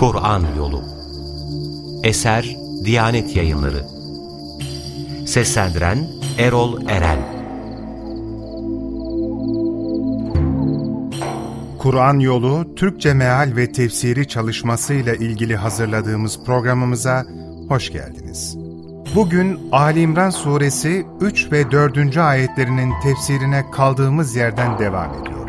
Kur'an Yolu Eser Diyanet Yayınları Seslendiren Erol Eren Kur'an Yolu Türkçe Meal ve Tefsiri çalışmasıyla ilgili hazırladığımız programımıza hoş geldiniz. Bugün Ali İmran Suresi 3 ve 4. ayetlerinin tefsirine kaldığımız yerden devam ediyoruz.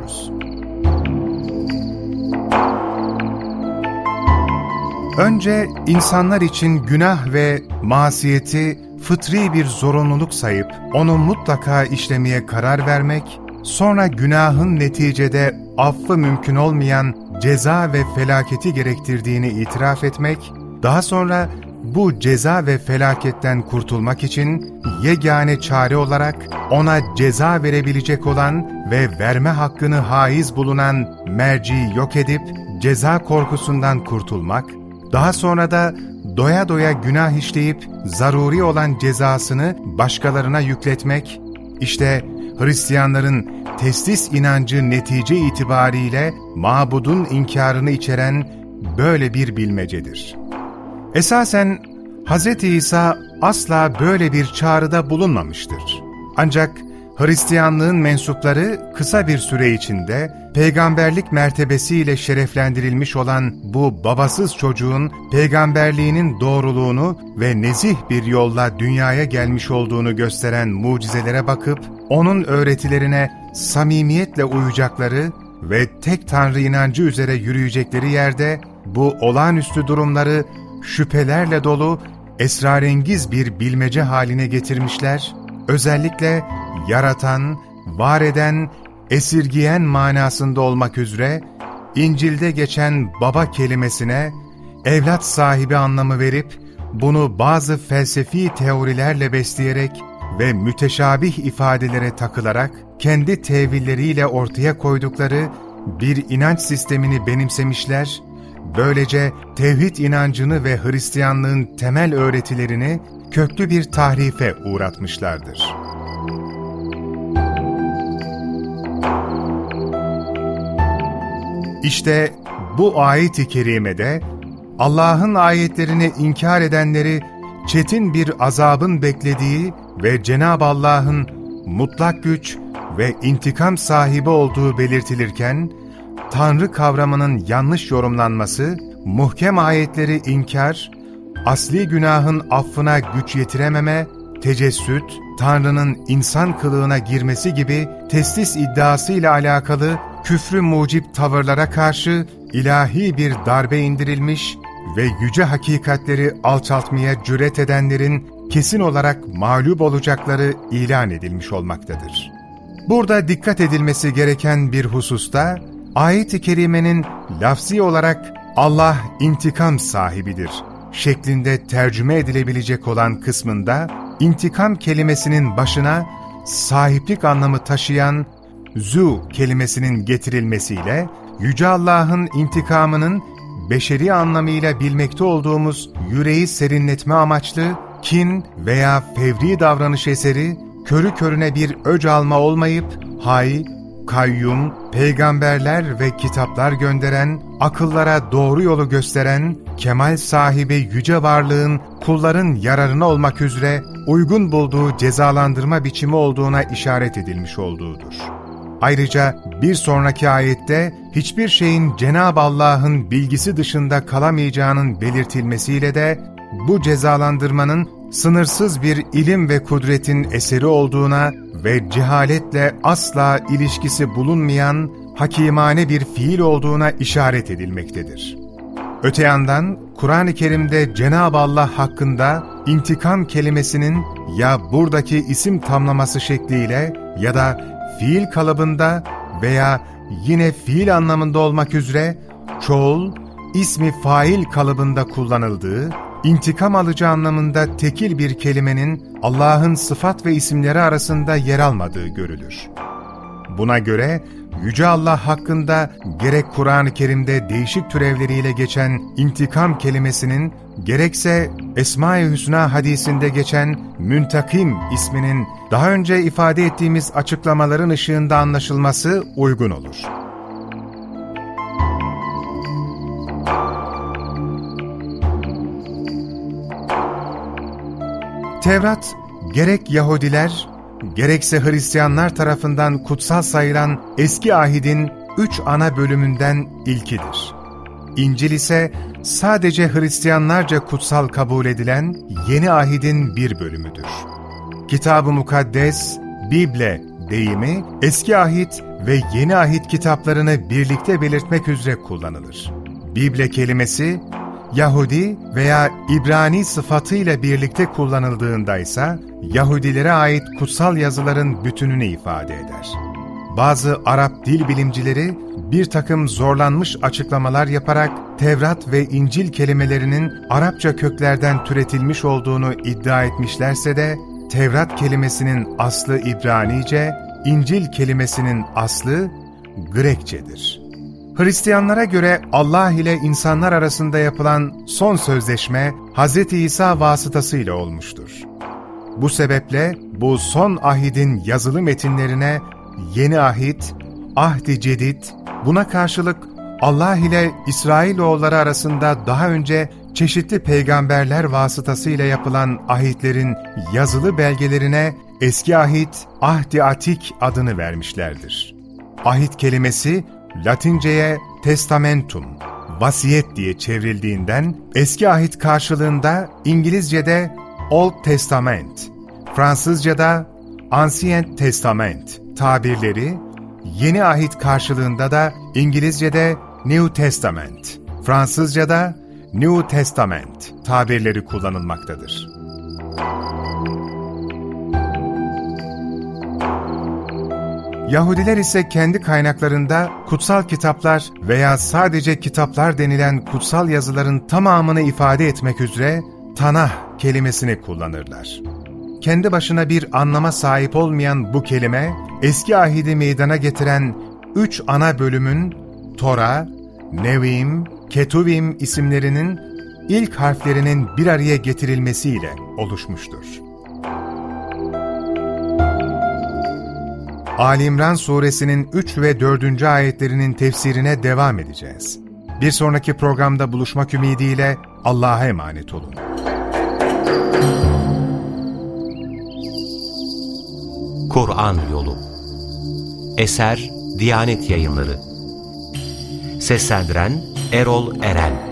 Önce insanlar için günah ve masiyeti fıtri bir zorunluluk sayıp onu mutlaka işlemeye karar vermek, sonra günahın neticede affı mümkün olmayan ceza ve felaketi gerektirdiğini itiraf etmek, daha sonra bu ceza ve felaketten kurtulmak için yegane çare olarak ona ceza verebilecek olan ve verme hakkını haiz bulunan merciyi yok edip ceza korkusundan kurtulmak, daha sonra da doya doya günah işleyip zaruri olan cezasını başkalarına yükletmek, işte Hristiyanların teslis inancı netice itibariyle mabudun inkarını içeren böyle bir bilmecedir. Esasen Hz. İsa asla böyle bir çağrıda bulunmamıştır. Ancak Hristiyanlığın mensupları kısa bir süre içinde peygamberlik mertebesiyle şereflendirilmiş olan bu babasız çocuğun peygamberliğinin doğruluğunu ve nezih bir yolla dünyaya gelmiş olduğunu gösteren mucizelere bakıp onun öğretilerine samimiyetle uyacakları ve tek tanrı inancı üzere yürüyecekleri yerde bu olağanüstü durumları şüphelerle dolu esrarengiz bir bilmece haline getirmişler, özellikle yaratan, var eden, esirgiyen manasında olmak üzere İncil'de geçen baba kelimesine evlat sahibi anlamı verip bunu bazı felsefi teorilerle besleyerek ve müteşabih ifadelere takılarak kendi tevilleriyle ortaya koydukları bir inanç sistemini benimsemişler, böylece tevhid inancını ve Hristiyanlığın temel öğretilerini köklü bir tahrife uğratmışlardır. İşte bu ayet-i kerimede Allah'ın ayetlerini inkar edenleri çetin bir azabın beklediği ve Cenab-ı Allah'ın mutlak güç ve intikam sahibi olduğu belirtilirken, Tanrı kavramının yanlış yorumlanması, muhkem ayetleri inkar, asli günahın affına güç yetirememe, tecessüt, Tanrı'nın insan kılığına girmesi gibi teslis iddiasıyla alakalı küfrü mucip tavırlara karşı ilahi bir darbe indirilmiş ve yüce hakikatleri alçaltmaya cüret edenlerin kesin olarak mağlup olacakları ilan edilmiş olmaktadır. Burada dikkat edilmesi gereken bir hususta, ayet-i kerimenin lafzi olarak Allah intikam sahibidir şeklinde tercüme edilebilecek olan kısmında, intikam kelimesinin başına sahiplik anlamı taşıyan zu kelimesinin getirilmesiyle Yüce Allah'ın intikamının beşeri anlamıyla bilmekte olduğumuz yüreği serinletme amaçlı kin veya fevri davranış eseri körü körüne bir öc alma olmayıp hay, kayyum, peygamberler ve kitaplar gönderen, akıllara doğru yolu gösteren, kemal sahibi yüce varlığın kulların yararına olmak üzere uygun bulduğu cezalandırma biçimi olduğuna işaret edilmiş olduğudur. Ayrıca bir sonraki ayette hiçbir şeyin Cenab-ı Allah'ın bilgisi dışında kalamayacağının belirtilmesiyle de bu cezalandırmanın sınırsız bir ilim ve kudretin eseri olduğuna ve cehaletle asla ilişkisi bulunmayan hakimane bir fiil olduğuna işaret edilmektedir. Öte yandan Kur'an-ı Kerim'de Cenab-ı Allah hakkında intikam kelimesinin ya buradaki isim tamlaması şekliyle ya da fiil kalıbında veya yine fiil anlamında olmak üzere çoğul, ismi fail kalıbında kullanıldığı, intikam alıcı anlamında tekil bir kelimenin Allah'ın sıfat ve isimleri arasında yer almadığı görülür. Buna göre Yüce Allah hakkında gerek Kur'an-ı Kerim'de değişik türevleriyle geçen intikam kelimesinin, gerekse Esma-i Hüsna hadisinde geçen Müntakim isminin daha önce ifade ettiğimiz açıklamaların ışığında anlaşılması uygun olur. Tevrat, gerek Yahudiler, gerekse Hristiyanlar tarafından kutsal sayılan eski ahidin üç ana bölümünden ilkidir. İncil ise sadece Hristiyanlarca kutsal kabul edilen yeni ahidin bir bölümüdür. Kitab-ı Mukaddes, Bible deyimi eski ahit ve yeni ahit kitaplarını birlikte belirtmek üzere kullanılır. Bible kelimesi Yahudi veya İbrani sıfatıyla birlikte kullanıldığında ise Yahudilere ait kutsal yazıların bütününü ifade eder. Bazı Arap dil bilimcileri bir takım zorlanmış açıklamalar yaparak Tevrat ve İncil kelimelerinin Arapça köklerden türetilmiş olduğunu iddia etmişlerse de Tevrat kelimesinin aslı İbranice, İncil kelimesinin aslı Grekçedir. Hristiyanlara göre Allah ile insanlar arasında yapılan son sözleşme Hz. İsa vasıtasıyla olmuştur. Bu sebeple bu son ahidin yazılı metinlerine yeni ahit, ahdi cedid, buna karşılık Allah ile İsrailoğulları arasında daha önce çeşitli peygamberler vasıtasıyla yapılan ahitlerin yazılı belgelerine eski ahit, ahdi atik adını vermişlerdir. Ahit kelimesi Latince'ye testamentum, vasiyet diye çevrildiğinden eski ahit karşılığında İngilizce'de Old Testament, Fransızca'da Ancient Testament tabirleri, yeni ahit karşılığında da İngilizce'de New Testament, Fransızca'da New Testament tabirleri kullanılmaktadır. Yahudiler ise kendi kaynaklarında kutsal kitaplar veya sadece kitaplar denilen kutsal yazıların tamamını ifade etmek üzere Tanah kelimesini kullanırlar. Kendi başına bir anlama sahip olmayan bu kelime, eski ahidi meydana getiren üç ana bölümün Tora, Nevim, Ketuvim isimlerinin ilk harflerinin bir araya getirilmesiyle oluşmuştur. Ali İmran suresinin 3 ve 4. ayetlerinin tefsirine devam edeceğiz. Bir sonraki programda buluşmak ümidiyle Allah'a emanet olun. Kur'an Yolu Eser Diyanet Yayınları Seslendiren Erol Eren